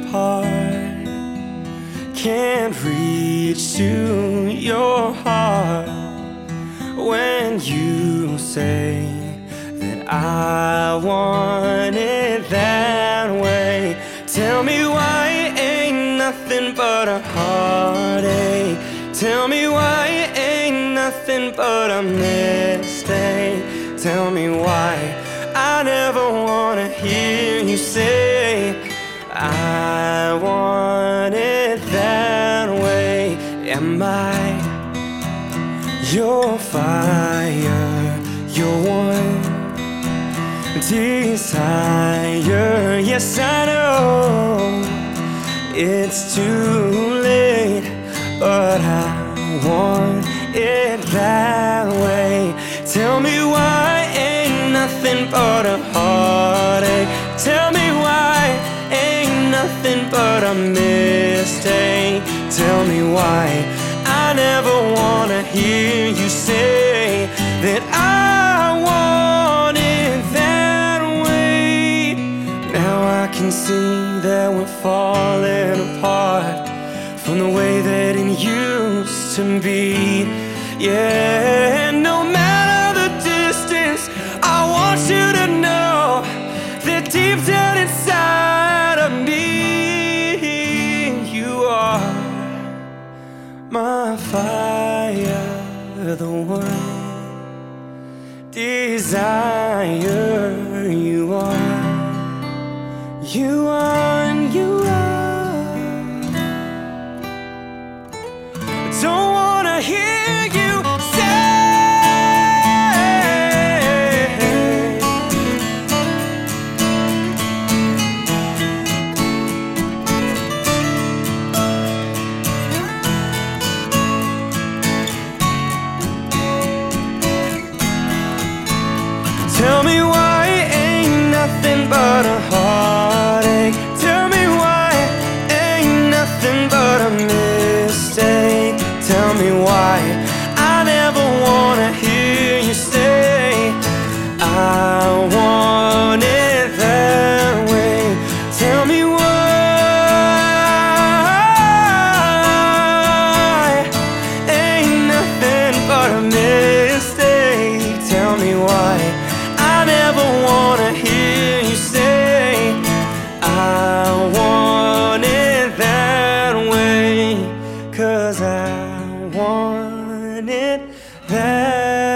apart. Can't reach to your heart when you say that I want it that way. Tell me why it ain't nothing but a heartache. Tell me why it ain't nothing but a mistake. Tell me why I never wanna hear you say I want it that way. Am I your fire, your one desire? Yes, I know it's too late, but I want it that way. Tell me why ain't nothing but a heartache. Tell me nothing but a mistake. Tell me why I never wanna hear you say that I want it that way. Now I can see that we're falling apart from the way that it used to be. Yeah, the one desire. You are, you are. want it that